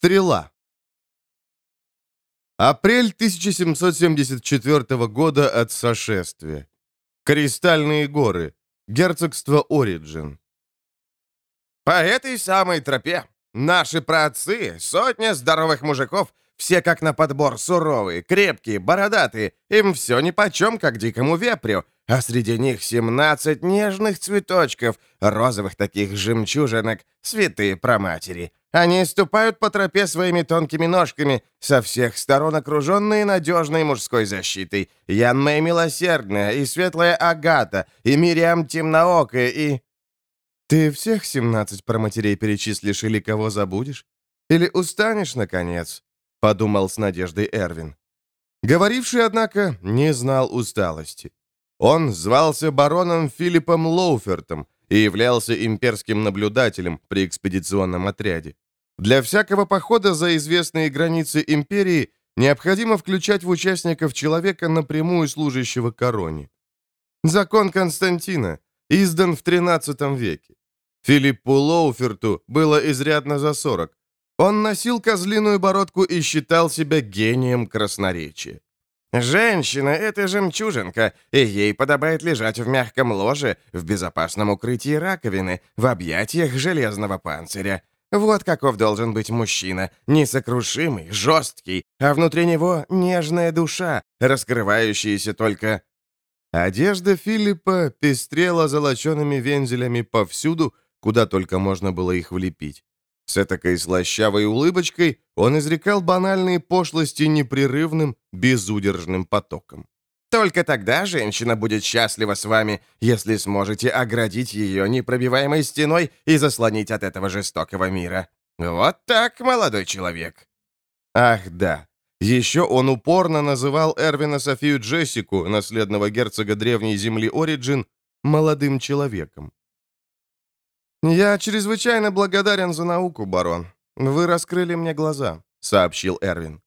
Стрела. Апрель 1774 года от сошествия. Кристальные горы. Герцогство Ориджин. По этой самой тропе наши праотцы, сотня здоровых мужиков, все как на подбор суровые, крепкие, бородатые, им все нипочем, как дикому вепрю, а среди них 17 нежных цветочков, розовых таких жемчужинок, святые проматери. Они ступают по тропе своими тонкими ножками, со всех сторон окруженные надежной мужской защитой. Янмэй Милосердная, и Светлая Агата, и Мириам Темноокая, и... Ты всех 17 проматерей перечислишь или кого забудешь? Или устанешь, наконец? Подумал с надеждой Эрвин. Говоривший, однако, не знал усталости. Он звался бароном Филиппом Лоуфертом, и являлся имперским наблюдателем при экспедиционном отряде. Для всякого похода за известные границы империи необходимо включать в участников человека, напрямую служащего короне. Закон Константина, издан в XIII веке. Филиппу Лоуферту было изрядно за 40. Он носил козлиную бородку и считал себя гением красноречия. Женщина — это жемчужинка, и ей подобает лежать в мягком ложе, в безопасном укрытии раковины, в объятиях железного панциря. Вот каков должен быть мужчина, несокрушимый, жесткий, а внутри него нежная душа, раскрывающаяся только... Одежда Филиппа пестрела золочеными вензелями повсюду, куда только можно было их влепить. С этакой слащавой улыбочкой он изрекал банальные пошлости непрерывным, безудержным потоком. «Только тогда женщина будет счастлива с вами, если сможете оградить ее непробиваемой стеной и заслонить от этого жестокого мира. Вот так, молодой человек!» Ах, да. Еще он упорно называл Эрвина Софию Джессику, наследного герцога древней земли Ориджин, молодым человеком. «Я чрезвычайно благодарен за науку, барон. Вы раскрыли мне глаза», — сообщил Эрвин.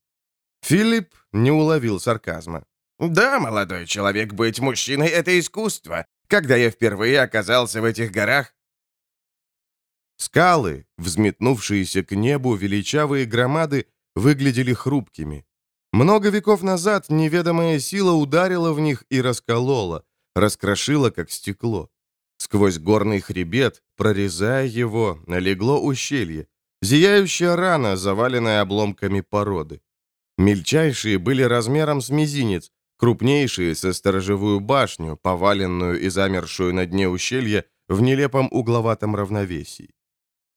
Филипп не уловил сарказма. «Да, молодой человек, быть мужчиной — это искусство. Когда я впервые оказался в этих горах...» Скалы, взметнувшиеся к небу величавые громады, выглядели хрупкими. Много веков назад неведомая сила ударила в них и расколола, раскрошила, как стекло. Сквозь горный хребет, прорезая его, налегло ущелье. Зияющая рана, заваленная обломками породы. Мельчайшие были размером с мизинец, крупнейшие — со сторожевую башню, поваленную и замершую на дне ущелья в нелепом угловатом равновесии.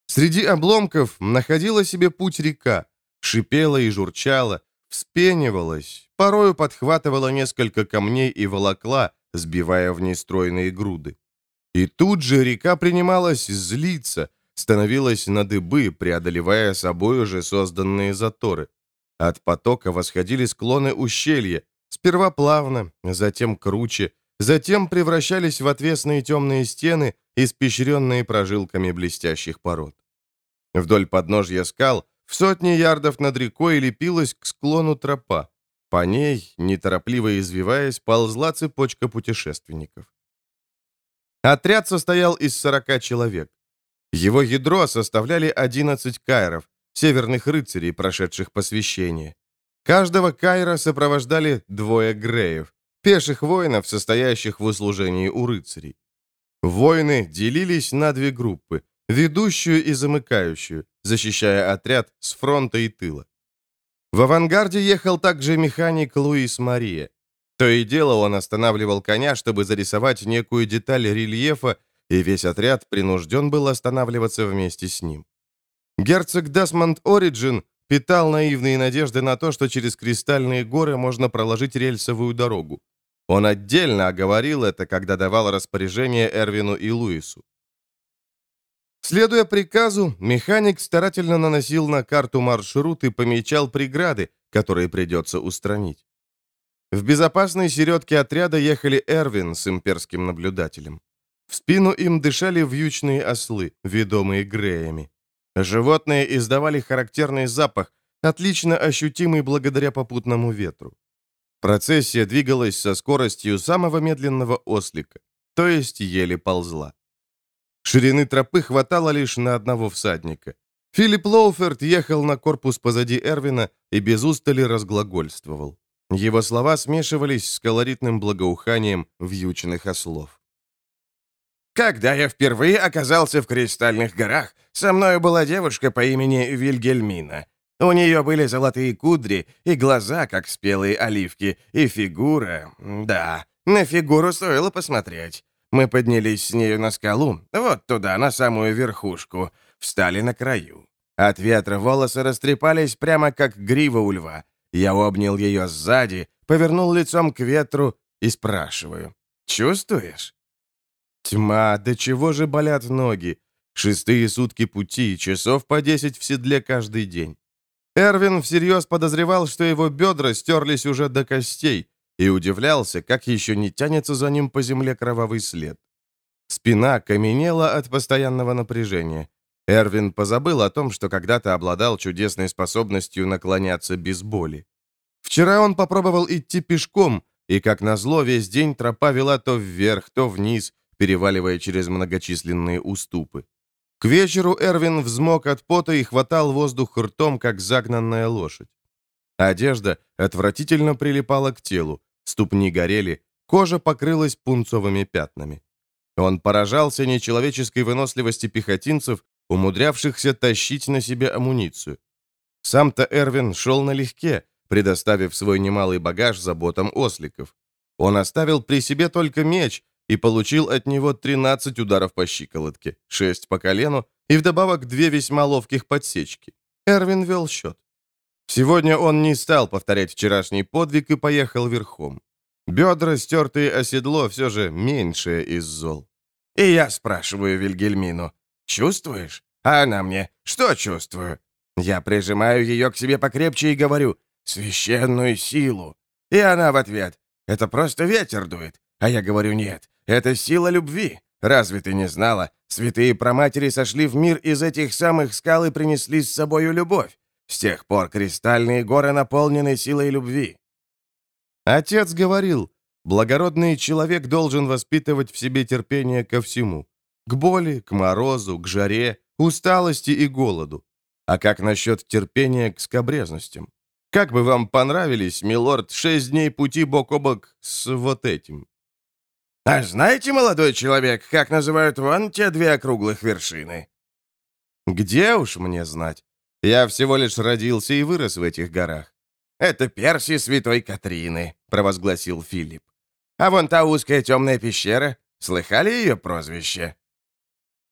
Среди обломков находила себе путь река, шипела и журчала, вспенивалась, порою подхватывала несколько камней и волокла, сбивая в ней стройные груды. И тут же река принималась злиться, становилась на дыбы, преодолевая собой уже созданные заторы. От потока восходили склоны ущелья, сперва плавно, затем круче, затем превращались в отвесные темные стены, испещренные прожилками блестящих пород. Вдоль подножья скал, в сотни ярдов над рекой лепилась к склону тропа. По ней, неторопливо извиваясь, ползла цепочка путешественников. Отряд состоял из 40 человек. Его ядро составляли 11 кайров, северных рыцарей, прошедших посвящение. Каждого кайра сопровождали двое греев, пеших воинов, состоящих в услужении у рыцарей. Воины делились на две группы, ведущую и замыкающую, защищая отряд с фронта и тыла. В авангарде ехал также механик Луис Мария. То и дело он останавливал коня, чтобы зарисовать некую деталь рельефа, и весь отряд принужден был останавливаться вместе с ним. Герцог Десмонд Ориджин питал наивные надежды на то, что через кристальные горы можно проложить рельсовую дорогу. Он отдельно оговорил это, когда давал распоряжение Эрвину и Луису. Следуя приказу, механик старательно наносил на карту маршрут и помечал преграды, которые придется устранить. В безопасной середке отряда ехали Эрвин с имперским наблюдателем. В спину им дышали вьючные ослы, ведомые Греями. Животные издавали характерный запах, отлично ощутимый благодаря попутному ветру. Процессия двигалась со скоростью самого медленного ослика, то есть еле ползла. Ширины тропы хватало лишь на одного всадника. Филипп Лоуферт ехал на корпус позади Эрвина и без устали разглагольствовал. Его слова смешивались с колоритным благоуханием вьючных ослов. «Когда я впервые оказался в Кристальных горах, со мной была девушка по имени Вильгельмина. У нее были золотые кудри и глаза, как спелые оливки, и фигура... Да, на фигуру стоило посмотреть. Мы поднялись с нею на скалу, вот туда, на самую верхушку, встали на краю. От ветра волосы растрепались прямо как грива у льва. Я обнял ее сзади, повернул лицом к ветру и спрашиваю. «Чувствуешь?» Тьма, до чего же болят ноги? Шестые сутки пути, часов по десять в седле каждый день. Эрвин всерьез подозревал, что его бедра стерлись уже до костей, и удивлялся, как еще не тянется за ним по земле кровавый след. Спина каменела от постоянного напряжения. Эрвин позабыл о том, что когда-то обладал чудесной способностью наклоняться без боли. Вчера он попробовал идти пешком, и, как назло, весь день тропа вела то вверх, то вниз, переваливая через многочисленные уступы. К вечеру Эрвин взмок от пота и хватал воздух ртом, как загнанная лошадь. Одежда отвратительно прилипала к телу, ступни горели, кожа покрылась пунцовыми пятнами. Он поражался нечеловеческой выносливости пехотинцев, умудрявшихся тащить на себе амуницию. Сам-то Эрвин шел налегке, предоставив свой немалый багаж заботам осликов. Он оставил при себе только меч и получил от него 13 ударов по щиколотке, 6 по колену и вдобавок две весьма ловких подсечки. Эрвин вел счет. Сегодня он не стал повторять вчерашний подвиг и поехал верхом. Бедра, стертые о седло, все же меньшее из зол. И я спрашиваю Вильгельмину, «Чувствуешь?» А она мне, «Что чувствую?» Я прижимаю ее к себе покрепче и говорю, «Священную силу». И она в ответ, «Это просто ветер дует». А я говорю, «Нет, это сила любви. Разве ты не знала? Святые проматери сошли в мир из этих самых скал и принесли с собою любовь. С тех пор кристальные горы наполнены силой любви». Отец говорил, благородный человек должен воспитывать в себе терпение ко всему. К боли, к морозу, к жаре, усталости и голоду. А как насчет терпения к скобрезностям? Как бы вам понравились, милорд, шесть дней пути бок о бок с вот этим? «А знаете, молодой человек, как называют вон те две округлых вершины?» «Где уж мне знать? Я всего лишь родился и вырос в этих горах». «Это Перси Святой Катрины», — провозгласил Филипп. «А вон та узкая темная пещера, слыхали ее прозвище?»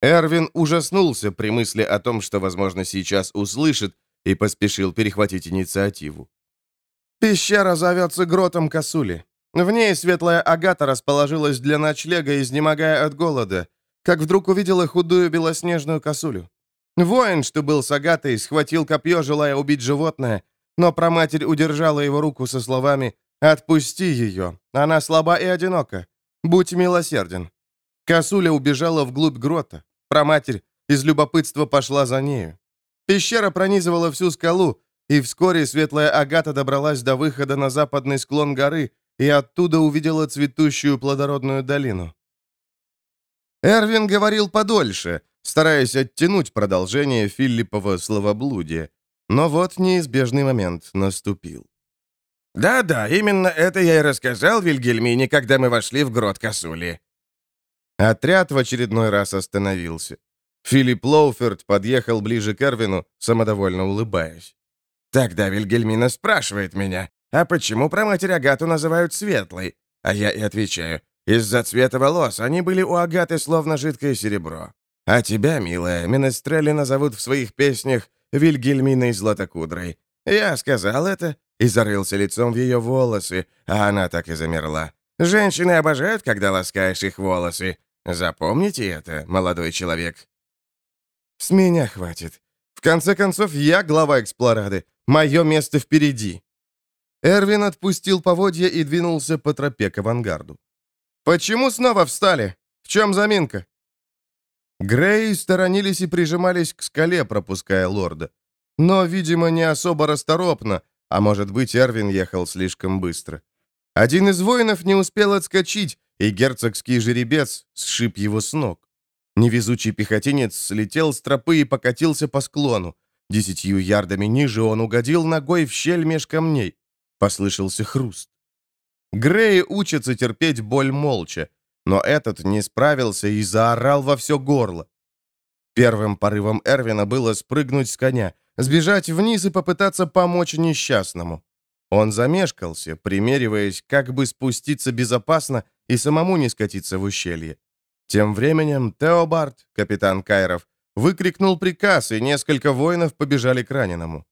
Эрвин ужаснулся при мысли о том, что, возможно, сейчас услышит, и поспешил перехватить инициативу. «Пещера зовется Гротом Косули. В ней светлая Агата расположилась для ночлега, изнемогая от голода, как вдруг увидела худую белоснежную косулю. Воин, что был с Агатой, схватил копье, желая убить животное, но проматерь удержала его руку со словами «Отпусти ее, она слаба и одинока. Будь милосерден». Косуля убежала вглубь грота. Проматерь из любопытства пошла за нею. Пещера пронизывала всю скалу, и вскоре светлая Агата добралась до выхода на западный склон горы, и оттуда увидела цветущую плодородную долину. Эрвин говорил подольше, стараясь оттянуть продолжение Филиппова словоблудия. Но вот неизбежный момент наступил. «Да-да, именно это я и рассказал Вильгельмине, когда мы вошли в грот Косули». Отряд в очередной раз остановился. Филипп Лоуферт подъехал ближе к Эрвину, самодовольно улыбаясь. «Тогда Вильгельмина спрашивает меня, а почему про матерь Агату называют светлой? А я и отвечаю, из-за цвета волос они были у Агаты словно жидкое серебро. А тебя, милая, Менестрели назовут в своих песнях Вильгельминой Златокудрой. Я сказал это и зарылся лицом в ее волосы, а она так и замерла. Женщины обожают, когда ласкаешь их волосы. Запомните это, молодой человек. С меня хватит. В конце концов, я глава Эксплорады. Мое место впереди. Эрвин отпустил поводья и двинулся по тропе к авангарду. «Почему снова встали? В чем заминка?» Грей сторонились и прижимались к скале, пропуская лорда. Но, видимо, не особо расторопно, а может быть, Эрвин ехал слишком быстро. Один из воинов не успел отскочить, и герцогский жеребец сшиб его с ног. Невезучий пехотинец слетел с тропы и покатился по склону. Десятью ярдами ниже он угодил ногой в щель меж камней. Послышался хруст. Грей учится терпеть боль молча, но этот не справился и заорал во все горло. Первым порывом Эрвина было спрыгнуть с коня, сбежать вниз и попытаться помочь несчастному. Он замешкался, примериваясь, как бы спуститься безопасно и самому не скатиться в ущелье. Тем временем Теобард, капитан Кайров, выкрикнул приказ, и несколько воинов побежали к раненому.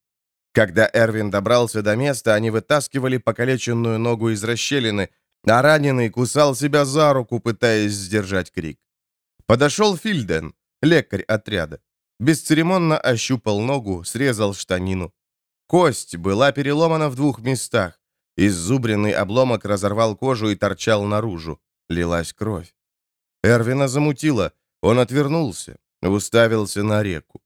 Когда Эрвин добрался до места, они вытаскивали покалеченную ногу из расщелины, а раненый кусал себя за руку, пытаясь сдержать крик. Подошел Фильден, лекарь отряда. Бесцеремонно ощупал ногу, срезал штанину. Кость была переломана в двух местах. Иззубренный обломок разорвал кожу и торчал наружу. Лилась кровь. Эрвина замутило. Он отвернулся, уставился на реку.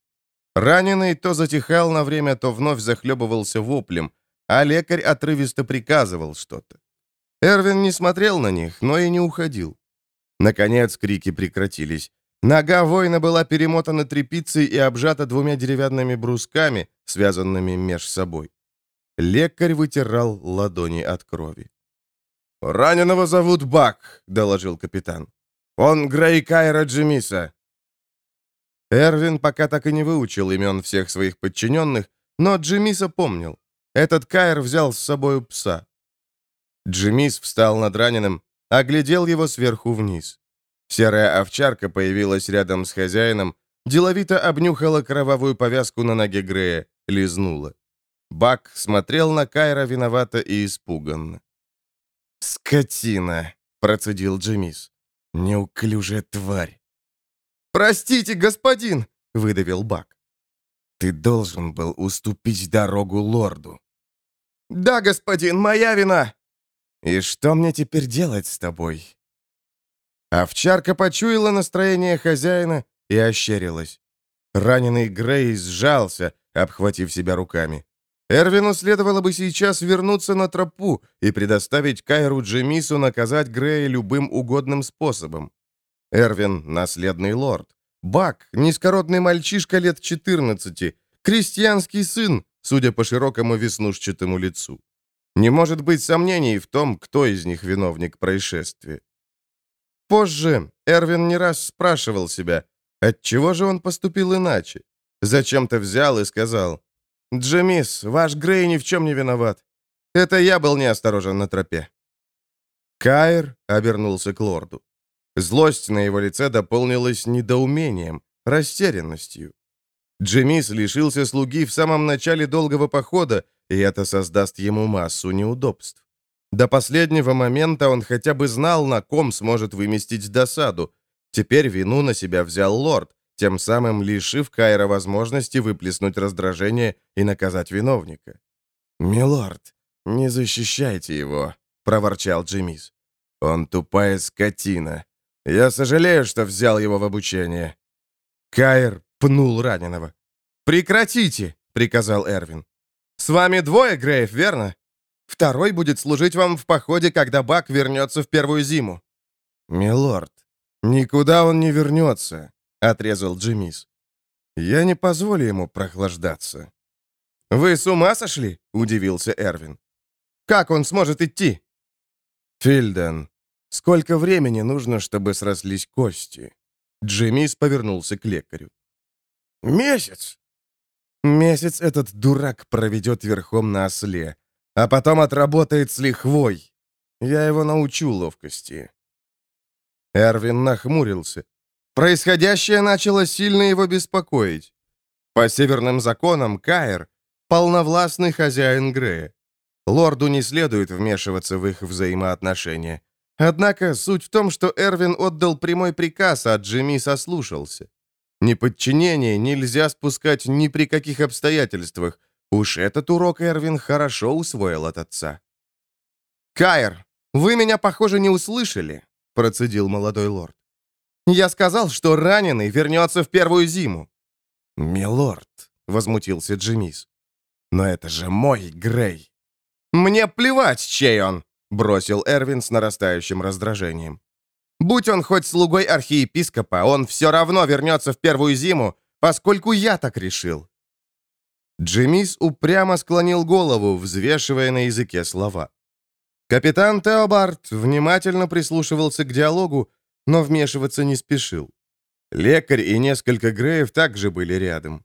Раненый то затихал на время, то вновь захлебывался воплем, а лекарь отрывисто приказывал что-то. Эрвин не смотрел на них, но и не уходил. Наконец крики прекратились. Нога воина была перемотана тряпицей и обжата двумя деревянными брусками, связанными меж собой. Лекарь вытирал ладони от крови. «Раненого зовут Бак», — доложил капитан. «Он Грей Кайра Джимиса». Эрвин пока так и не выучил имен всех своих подчиненных, но Джимиса помнил. Этот Кайр взял с собой пса. Джимис встал над раненым, оглядел его сверху вниз. Серая овчарка появилась рядом с хозяином, деловито обнюхала кровавую повязку на ноге Грея, лизнула. Бак смотрел на Кайра виновато и испуганно. «Скотина!» — процедил Джимис. «Неуклюжая тварь!» «Простите, господин!» — выдавил Бак. «Ты должен был уступить дорогу лорду». «Да, господин, моя вина!» «И что мне теперь делать с тобой?» Овчарка почуяла настроение хозяина и ощерилась. Раненый Грей сжался, обхватив себя руками. Эрвину следовало бы сейчас вернуться на тропу и предоставить Кайру Джемису наказать Грея любым угодным способом. Эрвин — наследный лорд. Бак — низкородный мальчишка лет 14, крестьянский сын, судя по широкому веснушчатому лицу. Не может быть сомнений в том, кто из них виновник происшествия. Позже Эрвин не раз спрашивал себя, отчего же он поступил иначе. Зачем-то взял и сказал, «Джемис, ваш Грей ни в чем не виноват. Это я был неосторожен на тропе». Кайр обернулся к лорду. Злость на его лице дополнилась недоумением, растерянностью. Джемис лишился слуги в самом начале долгого похода, и это создаст ему массу неудобств. До последнего момента он хотя бы знал, на ком сможет выместить досаду. Теперь вину на себя взял лорд, тем самым лишив Кайра возможности выплеснуть раздражение и наказать виновника. «Милорд, не защищайте его», — проворчал Джимис. «Он тупая скотина. Я сожалею, что взял его в обучение». Кайр пнул раненого. «Прекратите!» — приказал Эрвин. «С вами двое, Грейв, верно? Второй будет служить вам в походе, когда Бак вернется в первую зиму». «Милорд, никуда он не вернется», — отрезал Джимис. «Я не позволю ему прохлаждаться». «Вы с ума сошли?» — удивился Эрвин. «Как он сможет идти?» «Фильден, сколько времени нужно, чтобы срослись кости?» Джимис повернулся к лекарю. «Месяц!» «Месяц этот дурак проведет верхом на осле, а потом отработает с лихвой. Я его научу ловкости». Эрвин нахмурился. Происходящее начало сильно его беспокоить. По северным законам Каир — полновластный хозяин Грея. Лорду не следует вмешиваться в их взаимоотношения. Однако суть в том, что Эрвин отдал прямой приказ, а Джимми сослушался. Неподчинение нельзя спускать ни при каких обстоятельствах, Уж этот урок Эрвин хорошо усвоил от отца. «Кайр, вы меня, похоже, не услышали», — процедил молодой лорд. «Я сказал, что раненый вернется в первую зиму». «Милорд», — возмутился Джимис. «Но это же мой Грей». «Мне плевать, чей он», — бросил Эрвин с нарастающим раздражением. Будь он хоть слугой архиепископа, он все равно вернется в первую зиму, поскольку я так решил». Джемис упрямо склонил голову, взвешивая на языке слова. Капитан Теобард внимательно прислушивался к диалогу, но вмешиваться не спешил. Лекарь и несколько Греев также были рядом.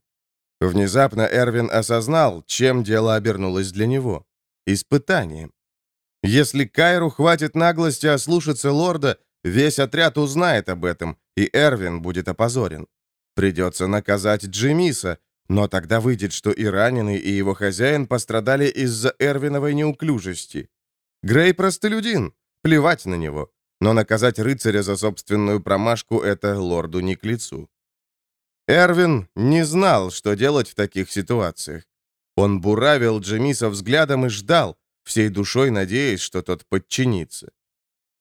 Внезапно Эрвин осознал, чем дело обернулось для него. Испытанием. Если Кайру хватит наглости ослушаться лорда, весь отряд узнает об этом, и Эрвин будет опозорен. Придется наказать Джимиса, но тогда выйдет, что и раненый, и его хозяин пострадали из-за Эрвиновой неуклюжести. Грей простолюдин, плевать на него, но наказать рыцаря за собственную промашку — это лорду не к лицу. Эрвин не знал, что делать в таких ситуациях. Он буравил Джемиса взглядом и ждал, всей душой надеясь, что тот подчинится.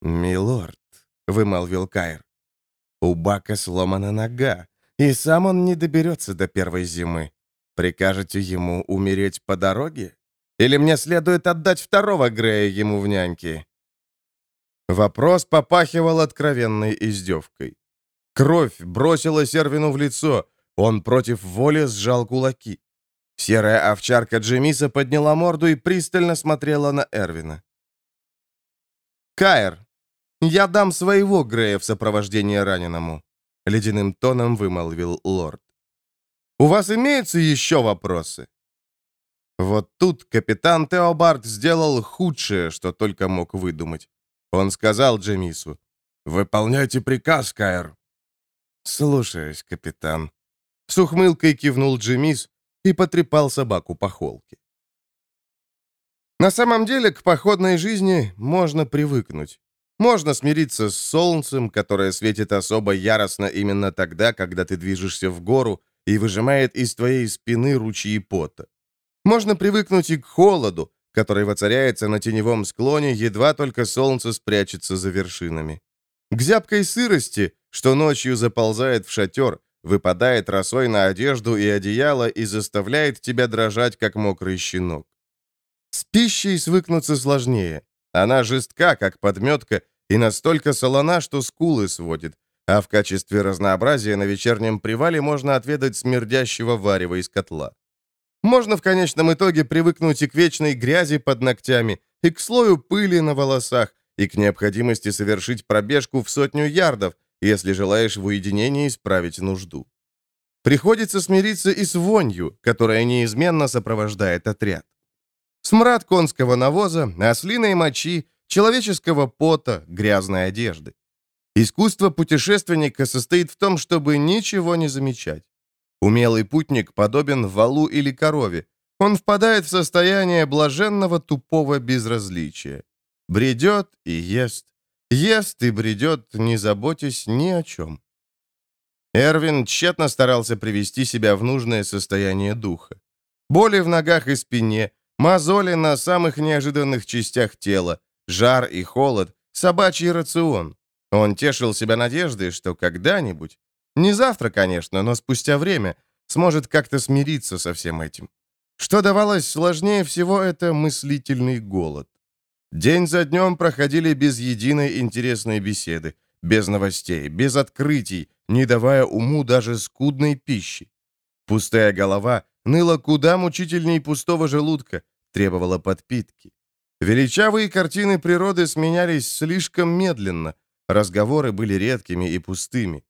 «Милорд», — вымолвил Кайр, — «у Бака сломана нога, и сам он не доберется до первой зимы. Прикажете ему умереть по дороге? Или мне следует отдать второго Грея ему в няньки?» Вопрос попахивал откровенной издевкой. Кровь бросила Сервину в лицо. Он против воли сжал кулаки. Серая овчарка Джемиса подняла морду и пристально смотрела на Эрвина. «Каэр, я дам своего Грея в сопровождение раненому», — ледяным тоном вымолвил лорд. «У вас имеются еще вопросы?» Вот тут капитан Теобард сделал худшее, что только мог выдумать. Он сказал Джемису, «Выполняйте приказ, Каэр». «Слушаюсь, капитан». С ухмылкой кивнул Джемис и потрепал собаку по холке. На самом деле, к походной жизни можно привыкнуть. Можно смириться с солнцем, которое светит особо яростно именно тогда, когда ты движешься в гору и выжимает из твоей спины ручьи пота. Можно привыкнуть и к холоду, который воцаряется на теневом склоне, едва только солнце спрячется за вершинами. К зябкой сырости, что ночью заползает в шатер, выпадает росой на одежду и одеяло и заставляет тебя дрожать, как мокрый щенок. С пищей свыкнуться сложнее. Она жестка, как подметка, и настолько солона, что скулы сводит, а в качестве разнообразия на вечернем привале можно отведать смердящего варева из котла. Можно в конечном итоге привыкнуть и к вечной грязи под ногтями, и к слою пыли на волосах, и к необходимости совершить пробежку в сотню ярдов, если желаешь в уединении исправить нужду. Приходится смириться и с вонью, которая неизменно сопровождает отряд. Смрад конского навоза, ослиной мочи, человеческого пота, грязной одежды. Искусство путешественника состоит в том, чтобы ничего не замечать. Умелый путник подобен валу или корове. Он впадает в состояние блаженного тупого безразличия. Бредет и ест. Ест и бредет, не заботясь ни о чем. Эрвин тщетно старался привести себя в нужное состояние духа. Боли в ногах и спине, мозоли на самых неожиданных частях тела, жар и холод, собачий рацион. Он тешил себя надеждой, что когда-нибудь, не завтра, конечно, но спустя время сможет как-то смириться со всем этим. Что давалось сложнее всего, это мыслительный голод. День за днем проходили без единой интересной беседы, без новостей, без открытий, не давая уму даже скудной пищи. Пустая голова ныла куда мучительней пустого желудка, требовала подпитки. Величавые картины природы сменялись слишком медленно, разговоры были редкими и пустыми.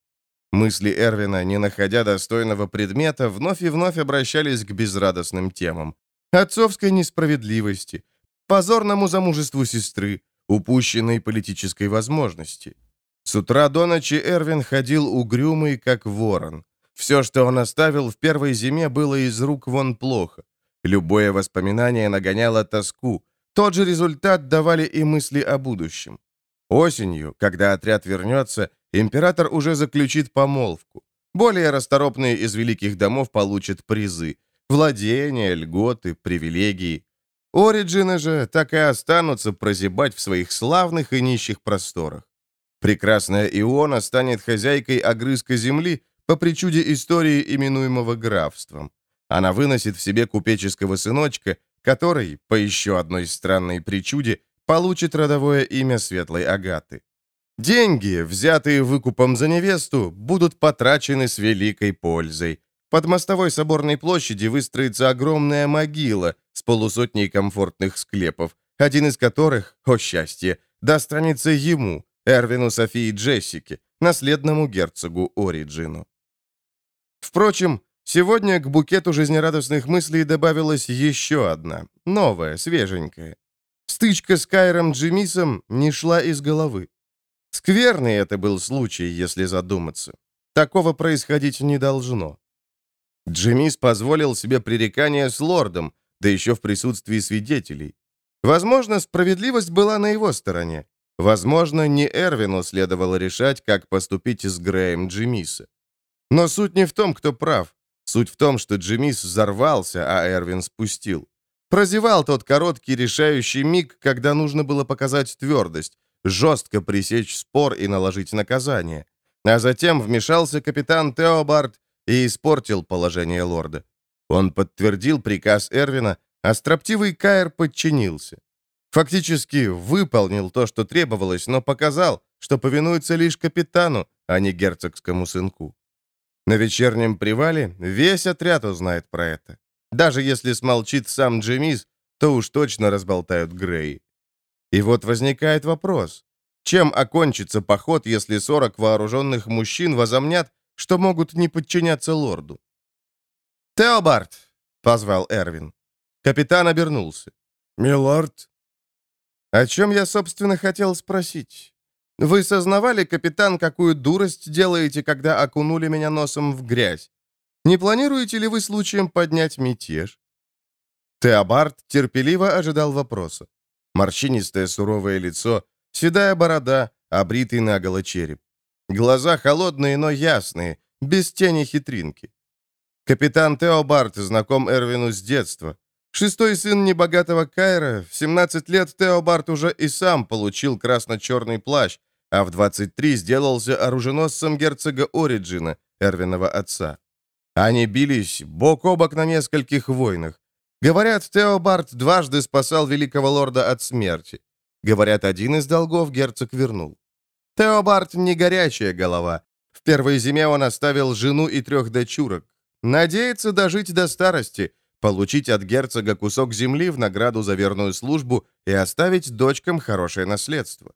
Мысли Эрвина, не находя достойного предмета, вновь и вновь обращались к безрадостным темам. Отцовской несправедливости, позорному замужеству сестры, упущенной политической возможности. С утра до ночи Эрвин ходил угрюмый, как ворон. Все, что он оставил в первой зиме, было из рук вон плохо. Любое воспоминание нагоняло тоску. Тот же результат давали и мысли о будущем. Осенью, когда отряд вернется, император уже заключит помолвку. Более расторопные из великих домов получат призы. Владения, льготы, привилегии. Ориджины же так и останутся прозябать в своих славных и нищих просторах. Прекрасная Иона станет хозяйкой огрызка земли по причуде истории, именуемого графством. Она выносит в себе купеческого сыночка, который, по еще одной странной причуде, получит родовое имя Светлой Агаты. Деньги, взятые выкупом за невесту, будут потрачены с великой пользой. Под мостовой соборной площади выстроится огромная могила с полусотней комфортных склепов, один из которых, о счастье, достанется ему, Эрвину Софии Джессике, наследному герцогу Ориджину. Впрочем, сегодня к букету жизнерадостных мыслей добавилась еще одна, новая, свеженькая. Стычка с Кайром Джимисом не шла из головы. Скверный это был случай, если задуматься. Такого происходить не должно. Джимис позволил себе пререкание с лордом, да еще в присутствии свидетелей. Возможно, справедливость была на его стороне. Возможно, не Эрвину следовало решать, как поступить с Греем Джимиса. Но суть не в том, кто прав. Суть в том, что Джимис взорвался, а Эрвин спустил. Прозевал тот короткий решающий миг, когда нужно было показать твердость, жестко пресечь спор и наложить наказание. А затем вмешался капитан Теобард и испортил положение лорда. Он подтвердил приказ Эрвина, а строптивый Каэр подчинился. Фактически выполнил то, что требовалось, но показал, что повинуется лишь капитану, а не герцогскому сынку. На вечернем привале весь отряд узнает про это. Даже если смолчит сам Джемис, то уж точно разболтают Грей. И вот возникает вопрос. Чем окончится поход, если 40 вооруженных мужчин возомнят, что могут не подчиняться лорду? «Теобард!» — позвал Эрвин. Капитан обернулся. «Милорд?» «О чем я, собственно, хотел спросить? Вы сознавали, капитан, какую дурость делаете, когда окунули меня носом в грязь? Не планируете ли вы случаем поднять мятеж?» Теобард терпеливо ожидал вопроса. Морщинистое суровое лицо, седая борода, обритый наголо череп. Глаза холодные, но ясные, без тени хитринки. Капитан Теобард знаком Эрвину с детства. Шестой сын небогатого Кайра, в 17 лет Теобард уже и сам получил красно-черный плащ, а в 23 сделался оруженосцем герцога Ориджина, Эрвинова отца. Они бились бок о бок на нескольких войнах. Говорят, Теобард дважды спасал великого лорда от смерти. Говорят, один из долгов герцог вернул. Теобард не горячая голова. В первой зиме он оставил жену и трех дочурок. Надеется дожить до старости, получить от герцога кусок земли в награду за верную службу и оставить дочкам хорошее наследство.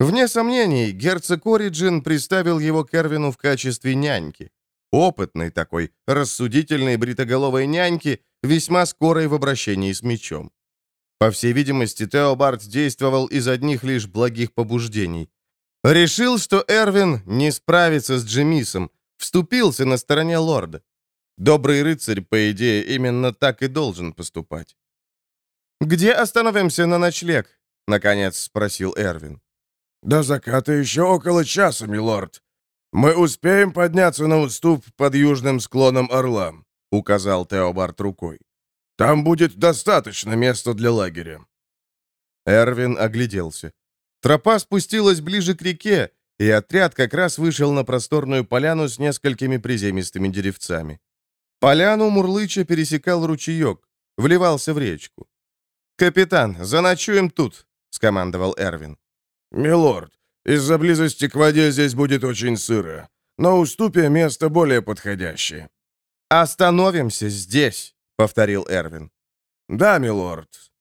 Вне сомнений, герцог Ориджин приставил его к Эрвину в качестве няньки. Опытной такой, рассудительной бритоголовой няньки, весьма скорой в обращении с мечом. По всей видимости, Теобард действовал из одних лишь благих побуждений. Решил, что Эрвин не справится с Джемисом, вступился на стороне лорда. Добрый рыцарь, по идее, именно так и должен поступать. «Где остановимся на ночлег?» — наконец спросил Эрвин. «До заката еще около часа, милорд. Мы успеем подняться на уступ под южным склоном Орла», — указал Теобард рукой. «Там будет достаточно места для лагеря». Эрвин огляделся. Тропа спустилась ближе к реке, и отряд как раз вышел на просторную поляну с несколькими приземистыми деревцами. Поляну Мурлыча пересекал ручеек, вливался в речку. «Капитан, заночуем тут», — скомандовал Эрвин. «Милорд, из-за близости к воде здесь будет очень сыро. На уступе место более подходящее». «Остановимся здесь», — повторил Эрвин. «Да, милорд».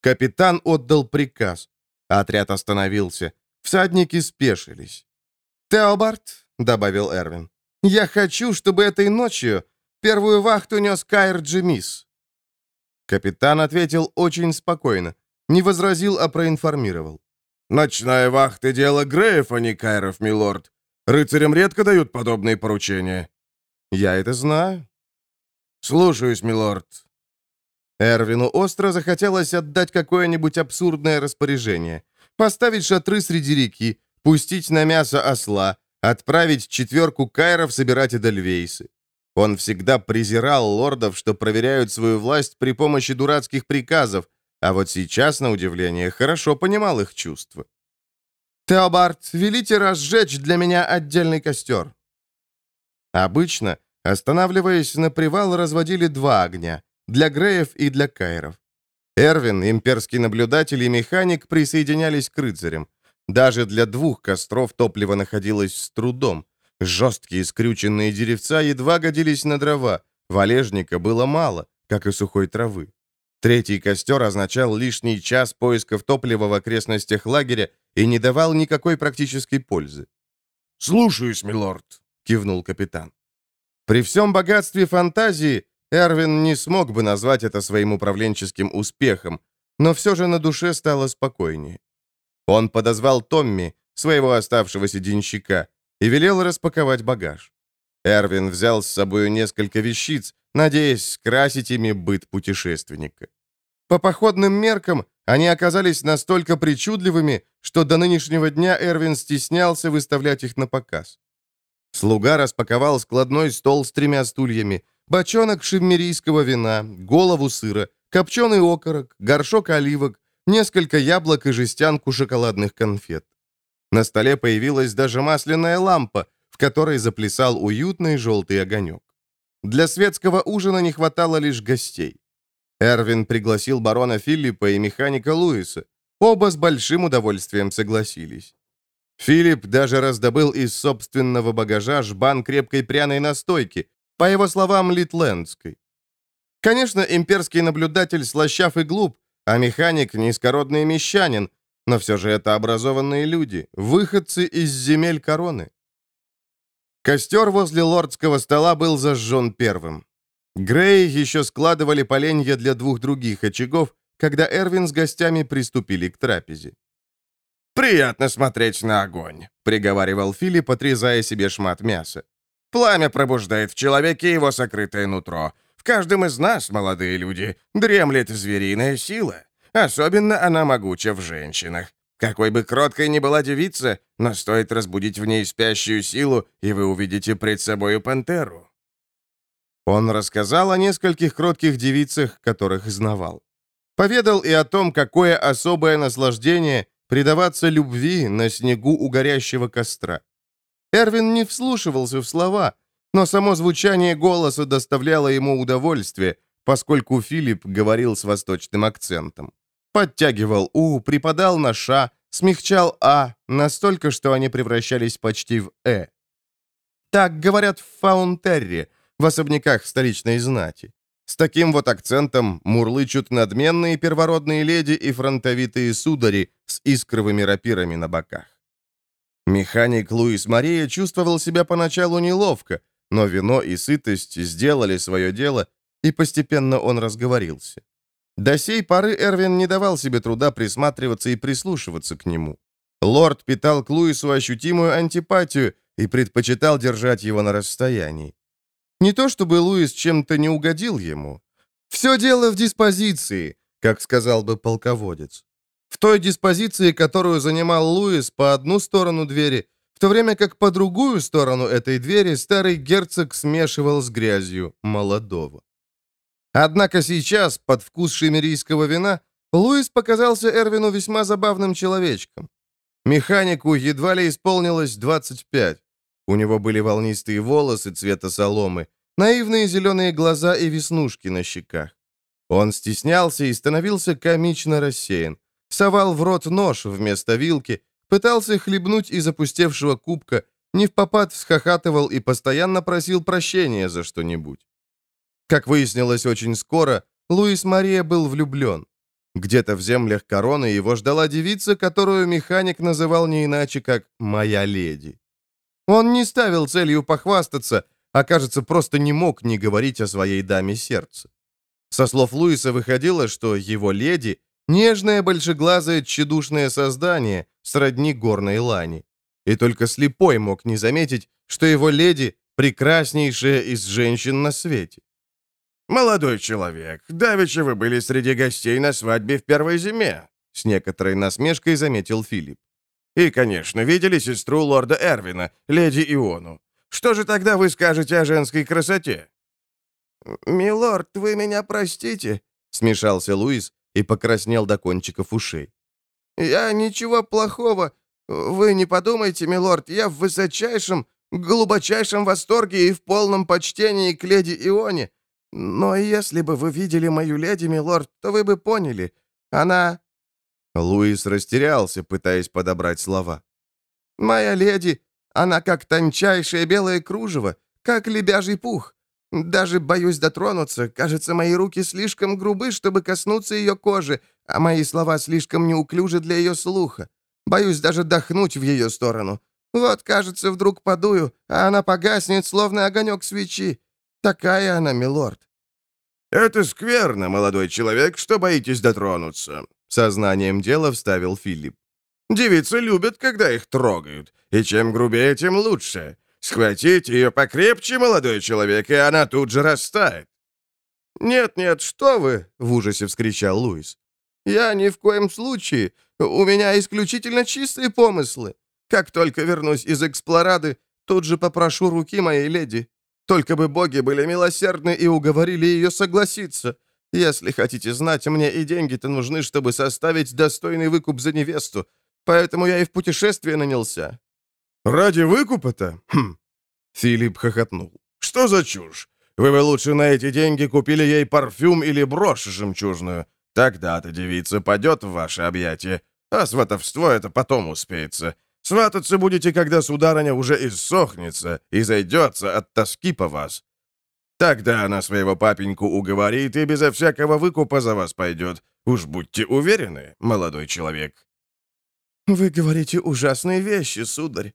Капитан отдал приказ. Отряд остановился. Всадники спешились. «Теобард», — добавил Эрвин, — «я хочу, чтобы этой ночью первую вахту нес Кайр Джемис». Капитан ответил очень спокойно. Не возразил, а проинформировал. «Ночная вахта — дело Греев, а не Кайров, милорд. Рыцарям редко дают подобные поручения». «Я это знаю». «Слушаюсь, милорд». Эрвину остро захотелось отдать какое-нибудь абсурдное распоряжение. Поставить шатры среди реки, пустить на мясо осла, отправить четверку кайров собирать эдельвейсы. Он всегда презирал лордов, что проверяют свою власть при помощи дурацких приказов, а вот сейчас, на удивление, хорошо понимал их чувства. «Теобард, велите разжечь для меня отдельный костер». Обычно, останавливаясь на привал, разводили два огня — для Греев и для Кайров. Эрвин, имперский наблюдатель и механик присоединялись к рыцарям. Даже для двух костров топливо находилось с трудом. Жесткие скрюченные деревца едва годились на дрова, валежника было мало, как и сухой травы. Третий костер означал лишний час поисков топлива в окрестностях лагеря и не давал никакой практической пользы. «Слушаюсь, милорд», — кивнул капитан. При всем богатстве фантазии Эрвин не смог бы назвать это своим управленческим успехом, но все же на душе стало спокойнее. Он подозвал Томми, своего оставшегося денщика, и велел распаковать багаж. Эрвин взял с собой несколько вещиц, надеясь скрасить ими быт путешественника. По походным меркам они оказались настолько причудливыми, что до нынешнего дня Эрвин стеснялся выставлять их на показ. Слуга распаковал складной стол с тремя стульями, бочонок шиммерийского вина, голову сыра, копченый окорок, горшок оливок, несколько яблок и жестянку шоколадных конфет. На столе появилась даже масляная лампа, в которой заплясал уютный желтый огонек. Для светского ужина не хватало лишь гостей. Эрвин пригласил барона Филиппа и механика Луиса. Оба с большим удовольствием согласились. Филипп даже раздобыл из собственного багажа жбан крепкой пряной настойки, по его словам, литлендской. Конечно, имперский наблюдатель слащав и глуп, а механик — низкородный мещанин, но все же это образованные люди, выходцы из земель короны. Костер возле лордского стола был зажжен первым. Грей еще складывали поленья для двух других очагов, когда Эрвин с гостями приступили к трапезе. «Приятно смотреть на огонь», — приговаривал Филипп, отрезая себе шмат мяса. «Пламя пробуждает в человеке его сокрытое нутро. В каждом из нас, молодые люди, дремлет звериная сила. Особенно она могуча в женщинах. Какой бы кроткой ни была девица, но стоит разбудить в ней спящую силу, и вы увидите пред собою пантеру». Он рассказал о нескольких кротких девицах, которых знавал. Поведал и о том, какое особое наслаждение предаваться любви на снегу у горящего костра. Эрвин не вслушивался в слова, но само звучание голоса доставляло ему удовольствие, поскольку Филипп говорил с восточным акцентом. Подтягивал «у», припадал на «ша», смягчал «а» настолько, что они превращались почти в «э». Так говорят в Фаунтерре, в особняках столичной знати. С таким вот акцентом мурлычут надменные первородные леди и фронтовитые судари с искровыми рапирами на боках. Механик Луис Мария чувствовал себя поначалу неловко, но вино и сытость сделали свое дело, и постепенно он разговорился. До сей поры Эрвин не давал себе труда присматриваться и прислушиваться к нему. Лорд питал к Луису ощутимую антипатию и предпочитал держать его на расстоянии. Не то чтобы Луис чем-то не угодил ему. Все дело в диспозиции, как сказал бы полководец. В той диспозиции, которую занимал Луис по одну сторону двери, в то время как по другую сторону этой двери старый герцог смешивал с грязью молодого. Однако сейчас, под вкус шимерийского вина, Луис показался Эрвину весьма забавным человечком. Механику едва ли исполнилось 25. У него были волнистые волосы цвета соломы, наивные зеленые глаза и веснушки на щеках. Он стеснялся и становился комично рассеян. Совал в рот нож вместо вилки, пытался хлебнуть из опустевшего кубка, не в попад всхохатывал и постоянно просил прощения за что-нибудь. Как выяснилось очень скоро, Луис Мария был влюблен. Где-то в землях короны его ждала девица, которую механик называл не иначе, как «моя леди». Он не ставил целью похвастаться, а, кажется, просто не мог не говорить о своей даме сердца. Со слов Луиса выходило, что его леди — нежное большеглазое тщедушное создание, сродни горной лани. И только слепой мог не заметить, что его леди — прекраснейшая из женщин на свете. «Молодой человек, давеча вы были среди гостей на свадьбе в первой зиме», с некоторой насмешкой заметил Филипп. «И, конечно, видели сестру лорда Эрвина, леди Иону. Что же тогда вы скажете о женской красоте?» «Милорд, вы меня простите», — смешался Луис и покраснел до кончиков ушей. «Я ничего плохого. Вы не подумайте, милорд, я в высочайшем, глубочайшем восторге и в полном почтении к леди Ионе. Но если бы вы видели мою леди, милорд, то вы бы поняли. Она...» Луис растерялся, пытаясь подобрать слова. «Моя леди, она как тончайшее белое кружево, как лебяжий пух. Даже боюсь дотронуться. Кажется, мои руки слишком грубы, чтобы коснуться ее кожи, а мои слова слишком неуклюжи для ее слуха. Боюсь даже дохнуть в ее сторону. Вот, кажется, вдруг подую, а она погаснет, словно огонек свечи. Такая она, милорд». «Это скверно, молодой человек, что боитесь дотронуться», — сознанием дела вставил Филипп. «Девицы любят, когда их трогают, и чем грубее, тем лучше. Схватить ее покрепче, молодой человек, и она тут же растает». «Нет-нет, что вы!» — в ужасе вскричал Луис. «Я ни в коем случае. У меня исключительно чистые помыслы. Как только вернусь из Эксплорады, тут же попрошу руки моей леди. Только бы боги были милосердны и уговорили ее согласиться. Если хотите знать, мне и деньги-то нужны, чтобы составить достойный выкуп за невесту. Поэтому я и в путешествие нанялся». «Ради выкупа-то?» хм. Филипп хохотнул. «Что за чушь? Вы бы лучше на эти деньги купили ей парфюм или брошь жемчужную. Тогда-то девица падет в ваше объятие, а сватовство это потом успеется. Свататься будете, когда сударыня уже иссохнется и зайдется от тоски по вас. Тогда она своего папеньку уговорит и безо всякого выкупа за вас пойдет. Уж будьте уверены, молодой человек». «Вы говорите ужасные вещи, сударь.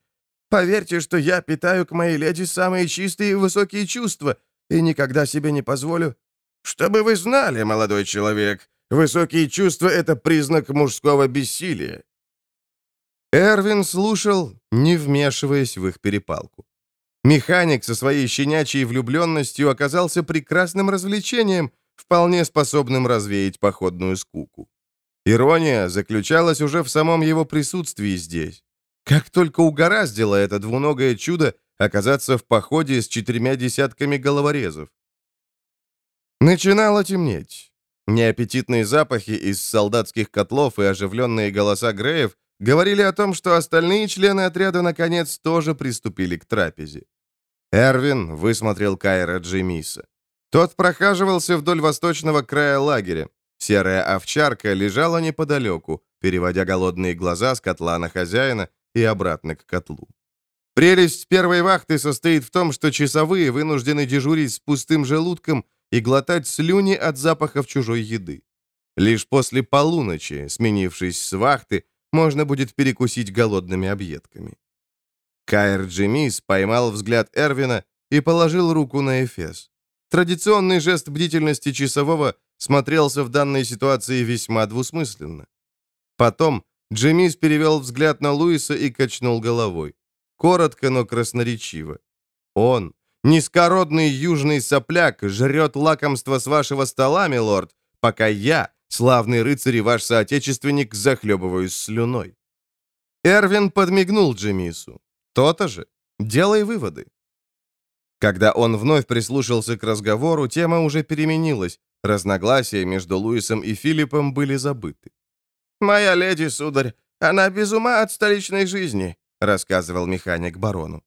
Поверьте, что я питаю к моей леди самые чистые и высокие чувства и никогда себе не позволю...» «Чтобы вы знали, молодой человек, высокие чувства — это признак мужского бессилия. Эрвин слушал, не вмешиваясь в их перепалку. Механик со своей щенячьей влюбленностью оказался прекрасным развлечением, вполне способным развеять походную скуку. Ирония заключалась уже в самом его присутствии здесь. Как только угораздило это двуногое чудо оказаться в походе с четырьмя десятками головорезов. Начинало темнеть. Неаппетитные запахи из солдатских котлов и оживленные голоса Греев говорили о том, что остальные члены отряда наконец тоже приступили к трапезе. Эрвин высмотрел Кайра Джемиса. Тот прохаживался вдоль восточного края лагеря. Серая овчарка лежала неподалеку, переводя голодные глаза с котла на хозяина и обратно к котлу. Прелесть первой вахты состоит в том, что часовые вынуждены дежурить с пустым желудком и глотать слюни от запахов чужой еды. Лишь после полуночи, сменившись с вахты, можно будет перекусить голодными объедками. Кайр Джемис поймал взгляд Эрвина и положил руку на Эфес. Традиционный жест бдительности часового смотрелся в данной ситуации весьма двусмысленно. Потом Джемис перевел взгляд на Луиса и качнул головой. Коротко, но красноречиво. Он, низкородный южный сопляк, жрет лакомство с вашего стола, милорд, пока я, Славный рыцарь и ваш соотечественник захлебываюсь слюной». Эрвин подмигнул Джемису. «То-то же. Делай выводы». Когда он вновь прислушался к разговору, тема уже переменилась. Разногласия между Луисом и Филиппом были забыты. «Моя леди, сударь, она без ума от столичной жизни», — рассказывал механик барону.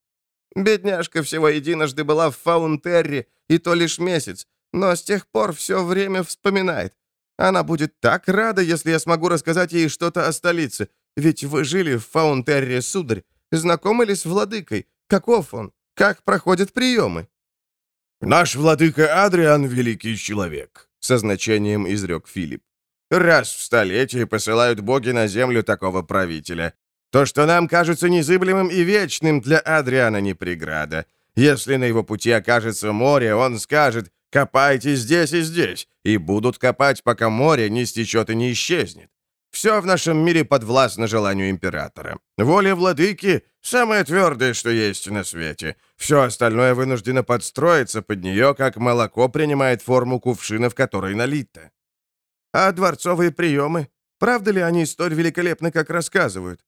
«Бедняжка всего единожды была в Фаунтерре, и то лишь месяц, но с тех пор все время вспоминает. Она будет так рада, если я смогу рассказать ей что-то о столице. Ведь вы жили в Фаунтерре, сударь. Знакомы ли с владыкой? Каков он? Как проходят приемы?» «Наш владыка Адриан — великий человек», — со значением изрек Филипп. «Раз в столетие посылают боги на землю такого правителя. То, что нам кажется незыблемым и вечным, для Адриана не преграда. Если на его пути окажется море, он скажет, Копайте здесь и здесь, и будут копать, пока море не стечет и не исчезнет. Все в нашем мире подвластно желанию императора. Воля владыки — самое твердое, что есть на свете. Все остальное вынуждено подстроиться под нее, как молоко принимает форму кувшина, в которой налито. А дворцовые приемы? Правда ли они столь великолепны, как рассказывают?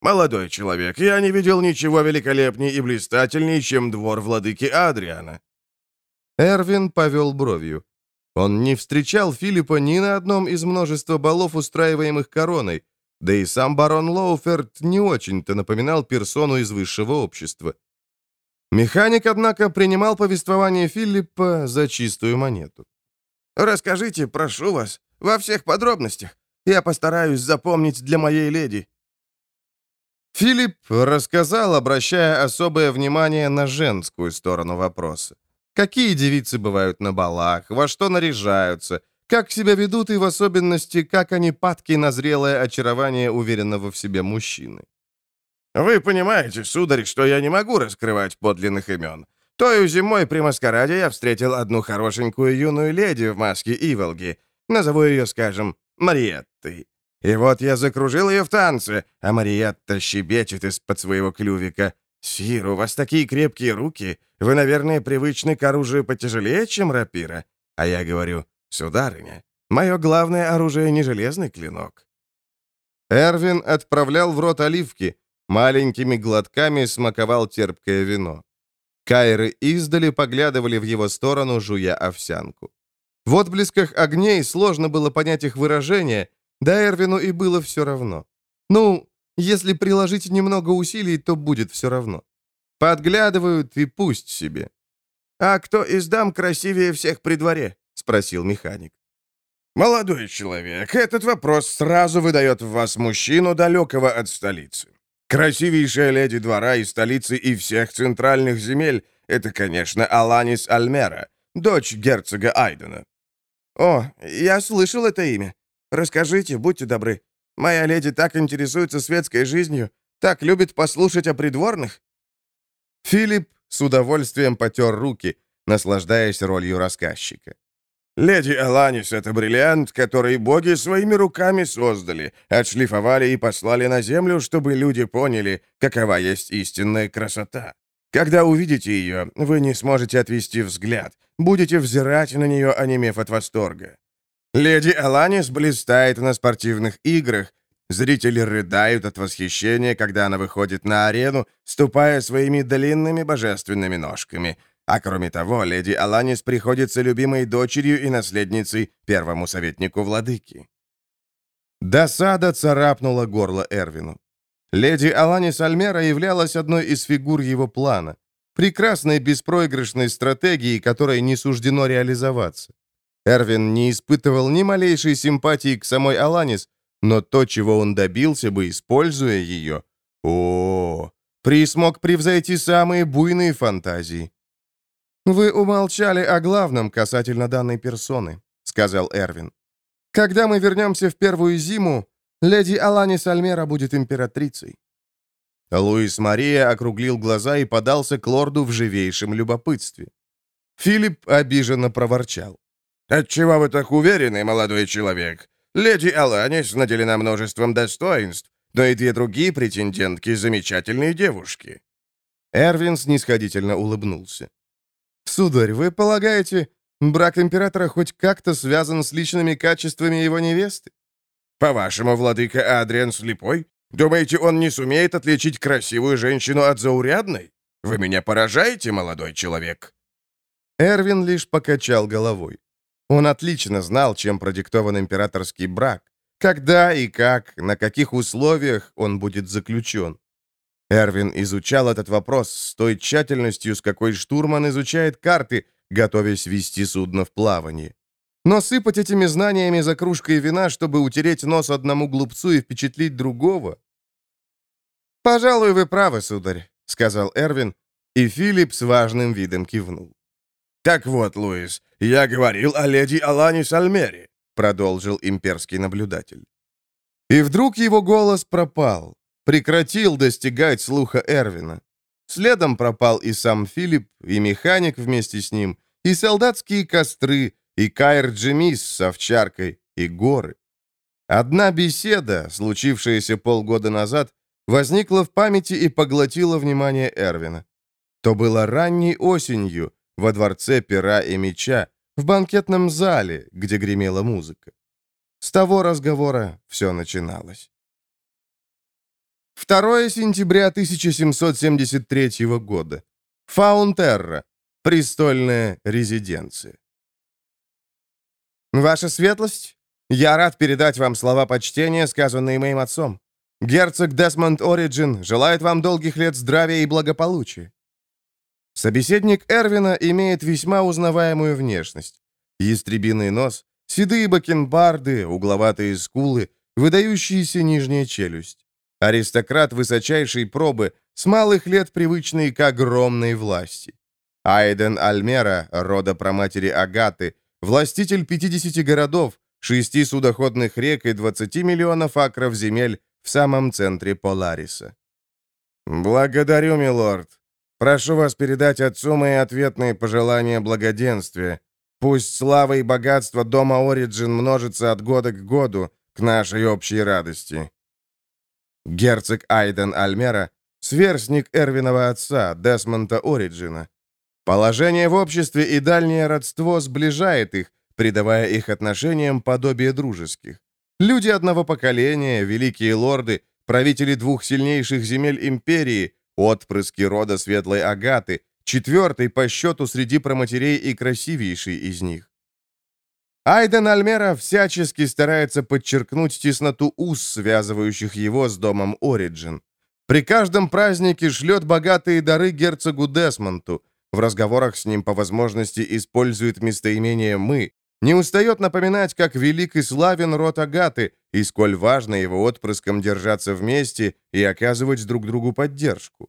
Молодой человек, я не видел ничего великолепнее и блистательнее, чем двор владыки Адриана. Эрвин повел бровью. Он не встречал Филиппа ни на одном из множества балов, устраиваемых короной, да и сам барон Лоуферт не очень-то напоминал персону из высшего общества. Механик, однако, принимал повествование Филиппа за чистую монету. «Расскажите, прошу вас, во всех подробностях. Я постараюсь запомнить для моей леди». Филипп рассказал, обращая особое внимание на женскую сторону вопроса. Какие девицы бывают на балах, во что наряжаются, как себя ведут и в особенности, как они падки на зрелое очарование уверенного в себе мужчины. «Вы понимаете, сударь, что я не могу раскрывать подлинных имен. Той зимой при маскараде я встретил одну хорошенькую юную леди в маске Иволги. Назову ее, скажем, Мариеттой. И вот я закружил ее в танце, а Мариетта щебечет из-под своего клювика. «Сир, у вас такие крепкие руки. Вы, наверное, привычны к оружию потяжелее, чем рапира». А я говорю, «Сударыня, мое главное оружие не железный клинок». Эрвин отправлял в рот оливки, маленькими глотками смаковал терпкое вино. Кайры издали поглядывали в его сторону, жуя овсянку. В отблесках огней сложно было понять их выражение, да Эрвину и было все равно. Ну, если приложить немного усилий, то будет все равно. Подглядывают и пусть себе. «А кто из дам красивее всех при дворе?» — спросил механик. «Молодой человек, этот вопрос сразу выдает в вас мужчину, далекого от столицы. Красивейшая леди двора и столицы и всех центральных земель — это, конечно, Аланис Альмера, дочь герцога Айдена». «О, я слышал это имя. Расскажите, будьте добры. Моя леди так интересуется светской жизнью, так любит послушать о придворных». Филипп с удовольствием потер руки, наслаждаясь ролью рассказчика. «Леди Аланис — это бриллиант, который боги своими руками создали, отшлифовали и послали на землю, чтобы люди поняли, какова есть истинная красота. Когда увидите ее, вы не сможете отвести взгляд, будете взирать на нее, онемев от восторга. Леди Аланис блистает на спортивных играх. Зрители рыдают от восхищения, когда она выходит на арену, ступая своими длинными божественными ножками. А кроме того, леди Аланис приходится любимой дочерью и наследницей первому советнику владыки. Досада царапнула горло Эрвину. Леди Аланис Альмера являлась одной из фигур его плана. Прекрасной беспроигрышной стратегии, которой не суждено реализоваться. Эрвин не испытывал ни малейшей симпатии к самой Аланис, но то, чего он добился бы, используя ее, о, -о, -о смог превзойти самые буйные фантазии. «Вы умолчали о главном касательно данной персоны», — сказал Эрвин. «Когда мы вернемся в первую зиму, леди Аланис Альмера будет императрицей». Луис Мария округлил глаза и подался к лорду в живейшем любопытстве. Филипп обиженно проворчал. «Отчего вы так уверены, молодой человек? Леди Аланис наделена множеством достоинств, но и две другие претендентки — замечательные девушки». Эрвин снисходительно улыбнулся. «Сударь, вы полагаете, брак императора хоть как-то связан с личными качествами его невесты?» «По-вашему, владыка Адриан слепой? Думаете, он не сумеет отличить красивую женщину от заурядной? Вы меня поражаете, молодой человек?» Эрвин лишь покачал головой. Он отлично знал, чем продиктован императорский брак, когда и как, на каких условиях он будет заключен. Эрвин изучал этот вопрос с той тщательностью, с какой штурман изучает карты, готовясь вести судно в плавание. Но сыпать этими знаниями за кружкой вина, чтобы утереть нос одному глупцу и впечатлить другого? «Пожалуй, вы правы, сударь», — сказал Эрвин, и Филипп с важным видом кивнул. «Так вот, Луис, я говорил о леди Аланис Альмери», продолжил имперский наблюдатель. И вдруг его голос пропал, прекратил достигать слуха Эрвина. Следом пропал и сам Филипп, и механик вместе с ним, и солдатские костры, и Кайр Джемис с овчаркой, и горы. Одна беседа, случившаяся полгода назад, возникла в памяти и поглотила внимание Эрвина. То было ранней осенью, во дворце пера и меча, в банкетном зале, где гремела музыка. С того разговора все начиналось. 2 сентября 1773 года. Фаунтерра. Престольная резиденция. «Ваша светлость, я рад передать вам слова почтения, сказанные моим отцом. Герцог Десмонд Ориджин желает вам долгих лет здравия и благополучия. Собеседник Эрвина имеет весьма узнаваемую внешность. Ястребиный нос, седые бакенбарды, угловатые скулы, выдающаяся нижняя челюсть. Аристократ высочайшей пробы, с малых лет привычный к огромной власти. Айден Альмера, рода проматери Агаты, властитель 50 городов, шести судоходных рек и 20 миллионов акров земель в самом центре Полариса. «Благодарю, милорд. Прошу вас передать отцу мои ответные пожелания благоденствия. Пусть слава и богатство дома Ориджин множится от года к году, к нашей общей радости». Герцог Айден Альмера, сверстник Эрвинова отца, Десмонта Ориджина. Положение в обществе и дальнее родство сближает их, придавая их отношениям подобие дружеских. Люди одного поколения, великие лорды, правители двух сильнейших земель империи, отпрыски рода Светлой Агаты, четвертый по счету среди проматерей и красивейший из них. Айден Альмера всячески старается подчеркнуть тесноту уз, связывающих его с домом Ориджин. При каждом празднике шлет богатые дары герцогу Десмонту. В разговорах с ним по возможности использует местоимение «мы», не устает напоминать, как велик и славен род Агаты, и сколь важно его отпрыскам держаться вместе и оказывать друг другу поддержку.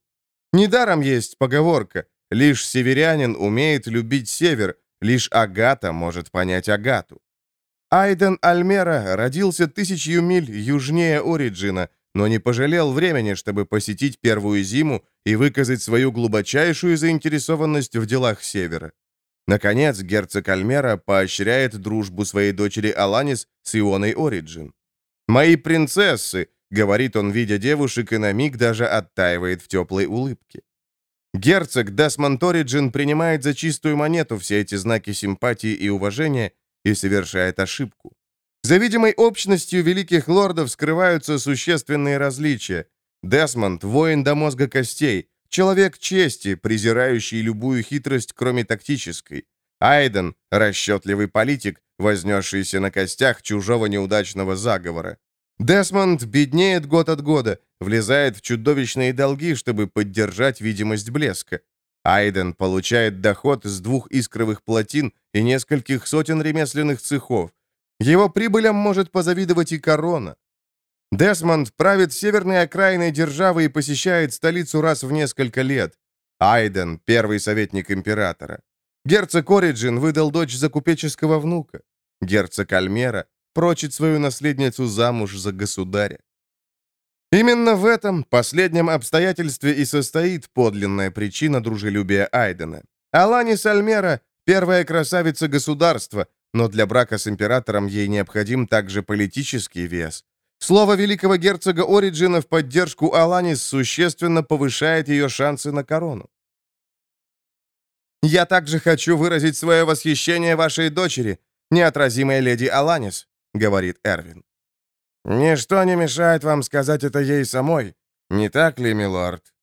Недаром есть поговорка «Лишь северянин умеет любить север, лишь Агата может понять Агату». Айден Альмера родился тысячью миль южнее Ориджина, но не пожалел времени, чтобы посетить первую зиму и выказать свою глубочайшую заинтересованность в делах Севера. Наконец, герцог Альмера поощряет дружбу своей дочери Аланис с Ионой Ориджин. «Мои принцессы», — говорит он, видя девушек, и на миг даже оттаивает в теплой улыбке. Герцог Десмонд Ориджин принимает за чистую монету все эти знаки симпатии и уважения и совершает ошибку. За видимой общностью великих лордов скрываются существенные различия. Десмонд — воин до мозга костей, Человек чести, презирающий любую хитрость, кроме тактической. Айден — расчетливый политик, вознесшийся на костях чужого неудачного заговора. Десмонд беднеет год от года, влезает в чудовищные долги, чтобы поддержать видимость блеска. Айден получает доход с двух искровых плотин и нескольких сотен ремесленных цехов. Его прибылям может позавидовать и корона. Десмонд правит северной окраиной державы и посещает столицу раз в несколько лет. Айден — первый советник императора. Герцог Ориджин выдал дочь за купеческого внука. Герцог Альмера прочит свою наследницу замуж за государя. Именно в этом последнем обстоятельстве и состоит подлинная причина дружелюбия Айдена. Аланис Альмера — первая красавица государства, но для брака с императором ей необходим также политический вес. Слово великого герцога Ориджина в поддержку Аланис существенно повышает ее шансы на корону. «Я также хочу выразить свое восхищение вашей дочери, неотразимой леди Аланис», — говорит Эрвин. «Ничто не мешает вам сказать это ей самой, не так ли, милорд?»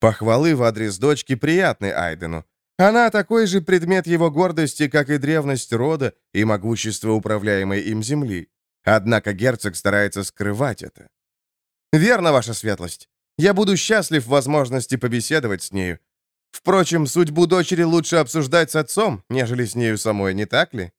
Похвалы в адрес дочки приятны Айдену. Она такой же предмет его гордости, как и древность рода и могущество управляемой им земли. Однако герцог старается скрывать это. «Верно, ваша светлость. Я буду счастлив в возможности побеседовать с нею. Впрочем, судьбу дочери лучше обсуждать с отцом, нежели с нею самой, не так ли?»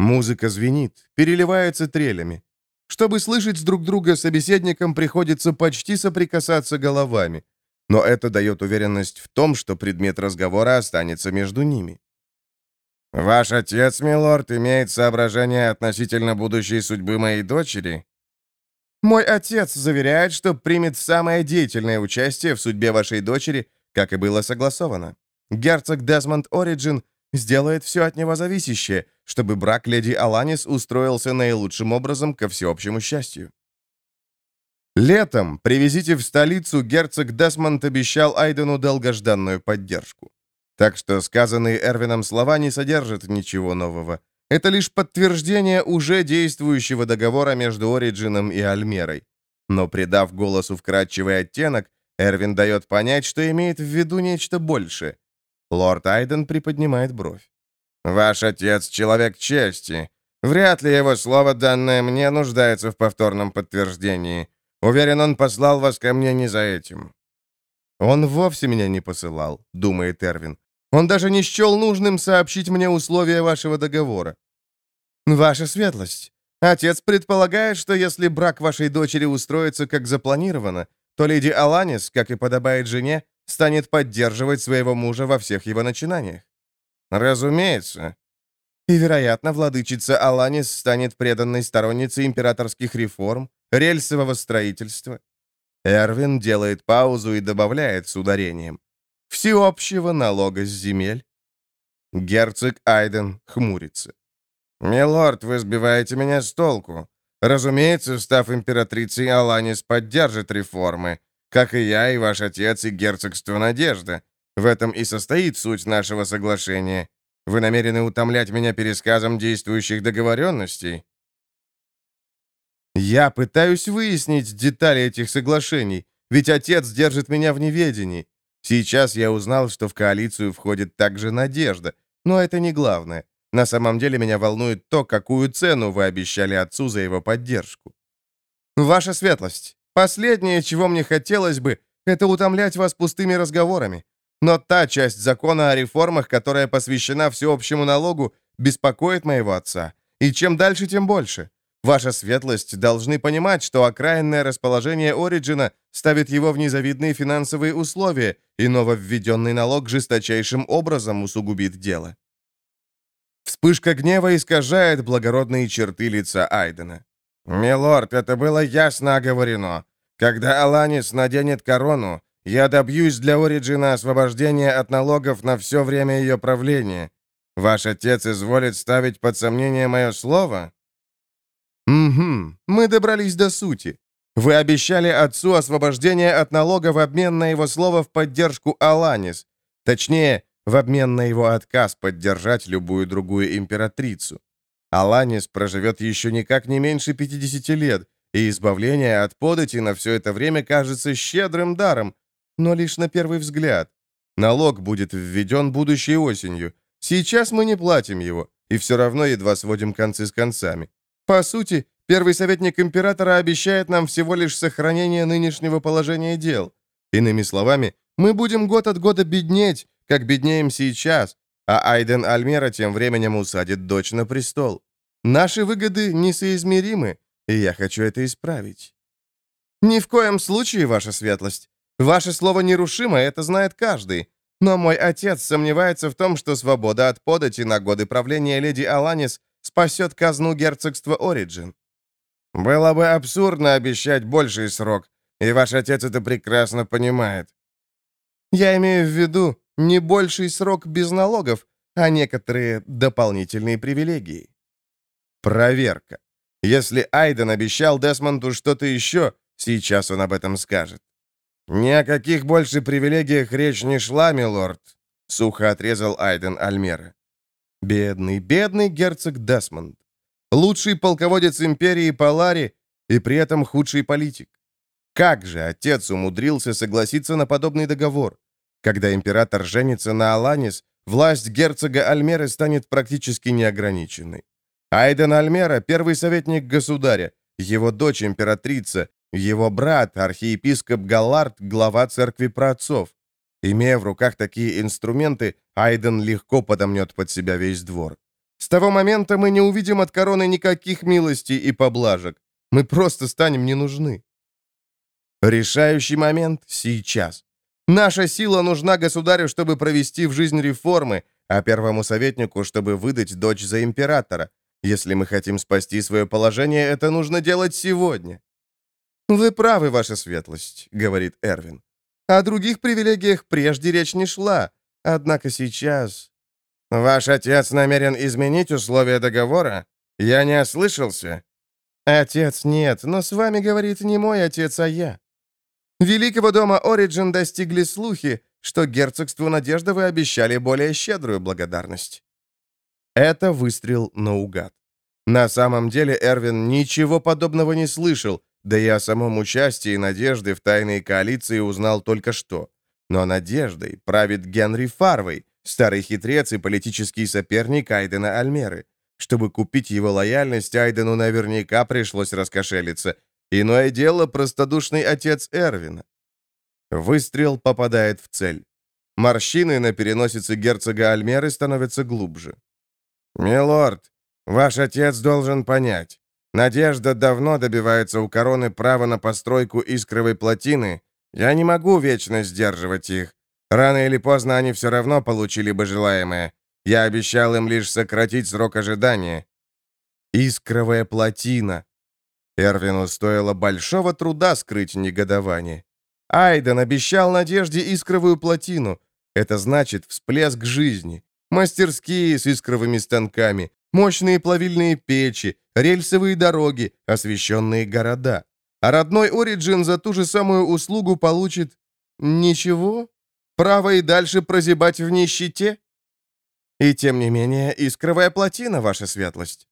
Музыка звенит, переливается трелями. Чтобы слышать друг друга, собеседникам приходится почти соприкасаться головами. Но это дает уверенность в том, что предмет разговора останется между ними. «Ваш отец, милорд, имеет соображения относительно будущей судьбы моей дочери?» «Мой отец заверяет, что примет самое деятельное участие в судьбе вашей дочери, как и было согласовано. Герцог Десмонд Ориджин сделает все от него зависящее, чтобы брак леди Аланис устроился наилучшим образом ко всеобщему счастью». Летом привезите в столицу герцог Десмонд обещал Айдену долгожданную поддержку. Так что сказанные Эрвином слова не содержат ничего нового. Это лишь подтверждение уже действующего договора между Ориджином и Альмерой. Но придав голосу вкрадчивый оттенок, Эрвин дает понять, что имеет в виду нечто большее. Лорд Айден приподнимает бровь. «Ваш отец — человек чести. Вряд ли его слово, данное мне, нуждается в повторном подтверждении. Уверен, он послал вас ко мне не за этим». «Он вовсе меня не посылал», — думает Эрвин. Он даже не счел нужным сообщить мне условия вашего договора. Ваша светлость, Отец предполагает, что если брак вашей дочери устроится как запланировано, то леди Аланис, как и подобает жене, станет поддерживать своего мужа во всех его начинаниях. Разумеется. И, вероятно, владычица Аланис станет преданной сторонницей императорских реформ, рельсового строительства. Эрвин делает паузу и добавляет с ударением. Всеобщего налога с земель. Герцог Айден хмурится. «Милорд, вы сбиваете меня с толку. Разумеется, став императрицей, Аланис поддержит реформы, как и я, и ваш отец, и герцогство Надежда. В этом и состоит суть нашего соглашения. Вы намерены утомлять меня пересказом действующих договоренностей?» «Я пытаюсь выяснить детали этих соглашений, ведь отец держит меня в неведении. Сейчас я узнал, что в коалицию входит также Надежда, но это не главное. На самом деле меня волнует то, какую цену вы обещали отцу за его поддержку. Ваша светлость, последнее, чего мне хотелось бы, это утомлять вас пустыми разговорами. Но та часть закона о реформах, которая посвящена всеобщему налогу, беспокоит моего отца. И чем дальше, тем больше. Ваша светлость должны понимать, что окраинное расположение Ориджина ставит его в незавидные финансовые условия, и нововведенный налог жесточайшим образом усугубит дело. Вспышка гнева искажает благородные черты лица Айдена. «Милорд, это было ясно оговорено. Когда Аланис наденет корону, я добьюсь для Ориджина освобождения от налогов на все время ее правления. Ваш отец изволит ставить под сомнение мое слово?» «Угу, мы добрались до сути. Вы обещали отцу освобождение от налога в обмен на его слово в поддержку Аланис. Точнее, в обмен на его отказ поддержать любую другую императрицу. Аланис проживет еще никак не меньше 50 лет, и избавление от подати на все это время кажется щедрым даром, но лишь на первый взгляд. Налог будет введен будущей осенью. Сейчас мы не платим его, и все равно едва сводим концы с концами. По сути, первый советник императора обещает нам всего лишь сохранение нынешнего положения дел. Иными словами, мы будем год от года беднеть, как беднеем сейчас, а Айден Альмера тем временем усадит дочь на престол. Наши выгоды несоизмеримы, и я хочу это исправить. Ни в коем случае, ваша светлость. Ваше слово нерушимо, это знает каждый. Но мой отец сомневается в том, что свобода от подати на годы правления леди Аланис спасет казну герцогства Ориджин. Было бы абсурдно обещать больший срок, и ваш отец это прекрасно понимает. Я имею в виду не больший срок без налогов, а некоторые дополнительные привилегии. Проверка. Если Айден обещал Десмонду что-то еще, сейчас он об этом скажет. «Ни о каких больше привилегиях речь не шла, милорд», — сухо отрезал Айден Альмера. Бедный, бедный герцог Десмонд. Лучший полководец империи Палари и при этом худший политик. Как же отец умудрился согласиться на подобный договор? Когда император женится на Аланис, власть герцога Альмеры станет практически неограниченной. Айден Альмера — первый советник государя, его дочь императрица, его брат, архиепископ Галлард, глава церкви праотцов. Имея в руках такие инструменты, Айден легко подомнет под себя весь двор. С того момента мы не увидим от короны никаких милостей и поблажек. Мы просто станем не нужны. Решающий момент сейчас. Наша сила нужна государю, чтобы провести в жизнь реформы, а первому советнику, чтобы выдать дочь за императора. Если мы хотим спасти свое положение, это нужно делать сегодня. «Вы правы, ваша светлость», — говорит Эрвин. О других привилегиях прежде речь не шла. Однако сейчас... Ваш отец намерен изменить условия договора? Я не ослышался? Отец нет, но с вами говорит не мой отец, а я. Великого дома Ориджин достигли слухи, что герцогству Надежды вы обещали более щедрую благодарность. Это выстрел наугад. На самом деле Эрвин ничего подобного не слышал, да и о самом участии Надежды в тайной коалиции узнал только что. Но Надеждой правит Генри Фарвей, старый хитрец и политический соперник Айдена Альмеры. Чтобы купить его лояльность, Айдену наверняка пришлось раскошелиться. Иное дело простодушный отец Эрвина. Выстрел попадает в цель. Морщины на переносице герцога Альмеры становятся глубже. «Милорд, ваш отец должен понять. Надежда давно добивается у короны права на постройку искровой плотины. Я не могу вечно сдерживать их. Рано или поздно они все равно получили бы желаемое. Я обещал им лишь сократить срок ожидания. Искровая плотина. Эрвину стоило большого труда скрыть негодование. Айден обещал Надежде искровую плотину. Это значит всплеск жизни. Мастерские с искровыми станками, мощные плавильные печи, рельсовые дороги, освещенные города. А родной Ориджин за ту же самую услугу получит... Ничего? Право и дальше прозябать в нищете? И тем не менее, искровая плотина, ваша светлость.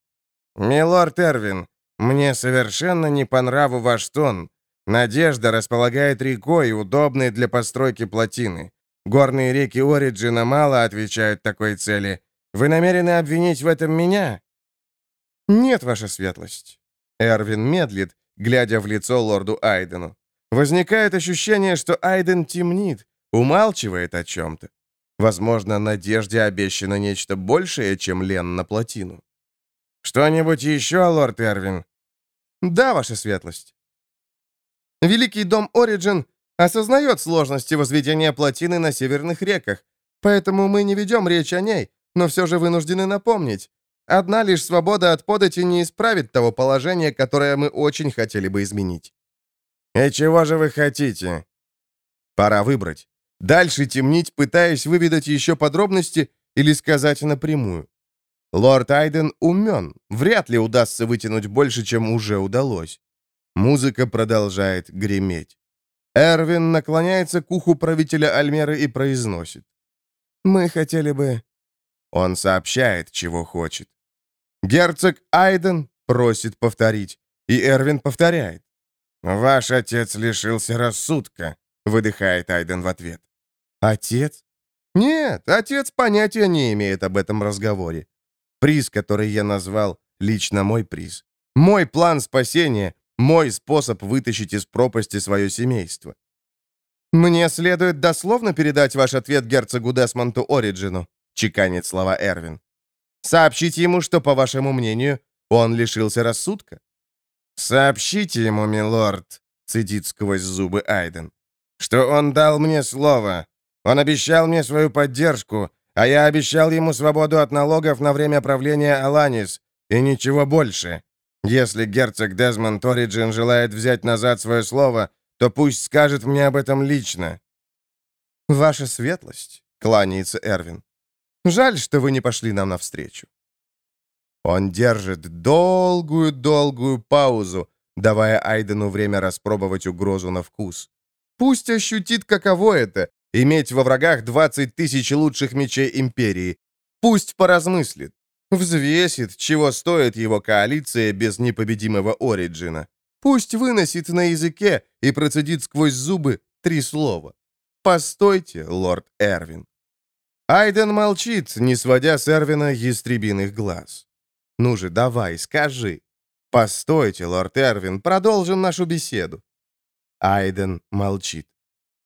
«Милорд Эрвин, мне совершенно не по нраву ваш тон. Надежда располагает рекой, удобной для постройки плотины. Горные реки Ориджина мало отвечают такой цели. Вы намерены обвинить в этом меня?» «Нет, ваша светлость». Эрвин медлит, глядя в лицо лорду Айдену. Возникает ощущение, что Айден темнит, умалчивает о чем-то. Возможно, Надежде обещано нечто большее, чем Лен на плотину. «Что-нибудь еще, лорд Эрвин?» «Да, ваша светлость». Великий дом Ориджин осознает сложности возведения плотины на северных реках, поэтому мы не ведем речь о ней, но все же вынуждены напомнить. Одна лишь свобода от подати не исправит того положения, которое мы очень хотели бы изменить. «И чего же вы хотите?» Пора выбрать. Дальше темнить, пытаясь выведать еще подробности или сказать напрямую. Лорд Айден умен, вряд ли удастся вытянуть больше, чем уже удалось. Музыка продолжает греметь. Эрвин наклоняется к уху правителя Альмеры и произносит. «Мы хотели бы...» Он сообщает, чего хочет. Герцог Айден просит повторить, и Эрвин повторяет. «Ваш отец лишился рассудка», — выдыхает Айден в ответ. «Отец?» «Нет, отец понятия не имеет об этом разговоре. Приз, который я назвал, лично мой приз. Мой план спасения, мой способ вытащить из пропасти свое семейство. «Мне следует дословно передать ваш ответ герцогу Десмонту Ориджину», чеканит слова Эрвин. «Сообщите ему, что, по вашему мнению, он лишился рассудка». «Сообщите ему, милорд», — цедит сквозь зубы Айден, «что он дал мне слово. Он обещал мне свою поддержку, а я обещал ему свободу от налогов на время правления Аланис, и ничего больше. Если герцог Дезмонд Ориджин желает взять назад свое слово, то пусть скажет мне об этом лично». «Ваша светлость», — кланяется Эрвин. «Жаль, что вы не пошли нам навстречу». Он держит долгую-долгую паузу, давая Айдену время распробовать угрозу на вкус. Пусть ощутит, каково это — иметь во врагах 20 тысяч лучших мечей Империи. Пусть поразмыслит. Взвесит, чего стоит его коалиция без непобедимого Ориджина. Пусть выносит на языке и процедит сквозь зубы три слова. «Постойте, лорд Эрвин». Айден молчит, не сводя с Эрвина ястребиных глаз. «Ну же, давай, скажи». «Постойте, лорд Эрвин, продолжим нашу беседу». Айден молчит.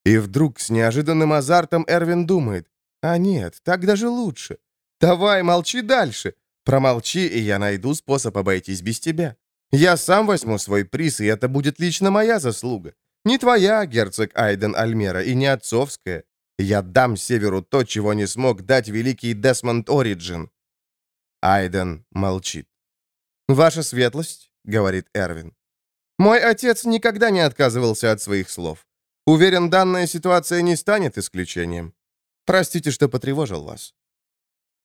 И вдруг с неожиданным азартом Эрвин думает, «А нет, так даже лучше. Давай, молчи дальше. Промолчи, и я найду способ обойтись без тебя. Я сам возьму свой приз, и это будет лично моя заслуга. Не твоя, герцог Айден Альмера, и не отцовская. Я дам Северу то, чего не смог дать великий Десмонд Ориджин». Айден молчит. «Ваша светлость», — говорит Эрвин. «Мой отец никогда не отказывался от своих слов. Уверен, данная ситуация не станет исключением. Простите, что потревожил вас».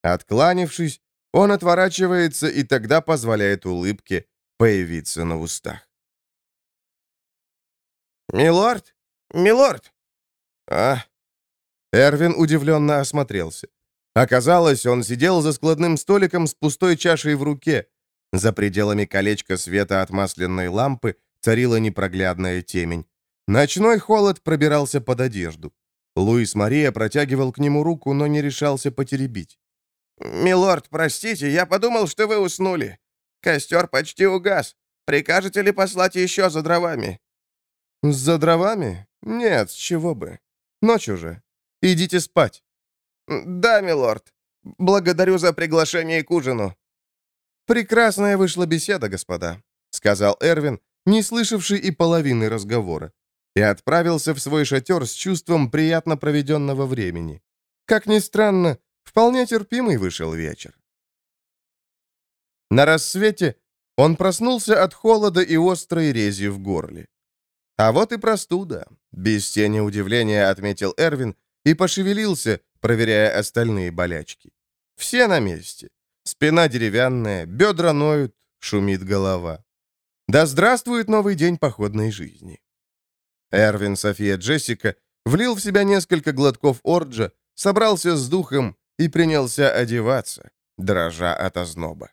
Откланившись, он отворачивается и тогда позволяет улыбке появиться на устах. «Милорд? Милорд!» «А?» Эрвин удивленно осмотрелся. Оказалось, он сидел за складным столиком с пустой чашей в руке. За пределами колечка света от масляной лампы царила непроглядная темень. Ночной холод пробирался под одежду. Луис Мария протягивал к нему руку, но не решался потеребить. «Милорд, простите, я подумал, что вы уснули. Костер почти угас. Прикажете ли послать еще за дровами?» «За дровами? Нет, с чего бы. Ночь уже. Идите спать». «Да, милорд. Благодарю за приглашение к ужину». «Прекрасная вышла беседа, господа. сказал Эрвин, не слышавший и половины разговора, и отправился в свой шатер с чувством приятно проведенного времени. Как ни странно, вполне терпимый вышел вечер. На рассвете он проснулся от холода и острой рези в горле. А вот и простуда, без тени удивления отметил Эрвин и пошевелился, проверяя остальные болячки. Все на месте. Спина деревянная, бедра ноют, шумит голова. Да здравствует новый день походной жизни. Эрвин, София, Джессика влил в себя несколько глотков орджа, собрался с духом и принялся одеваться, дрожа от озноба.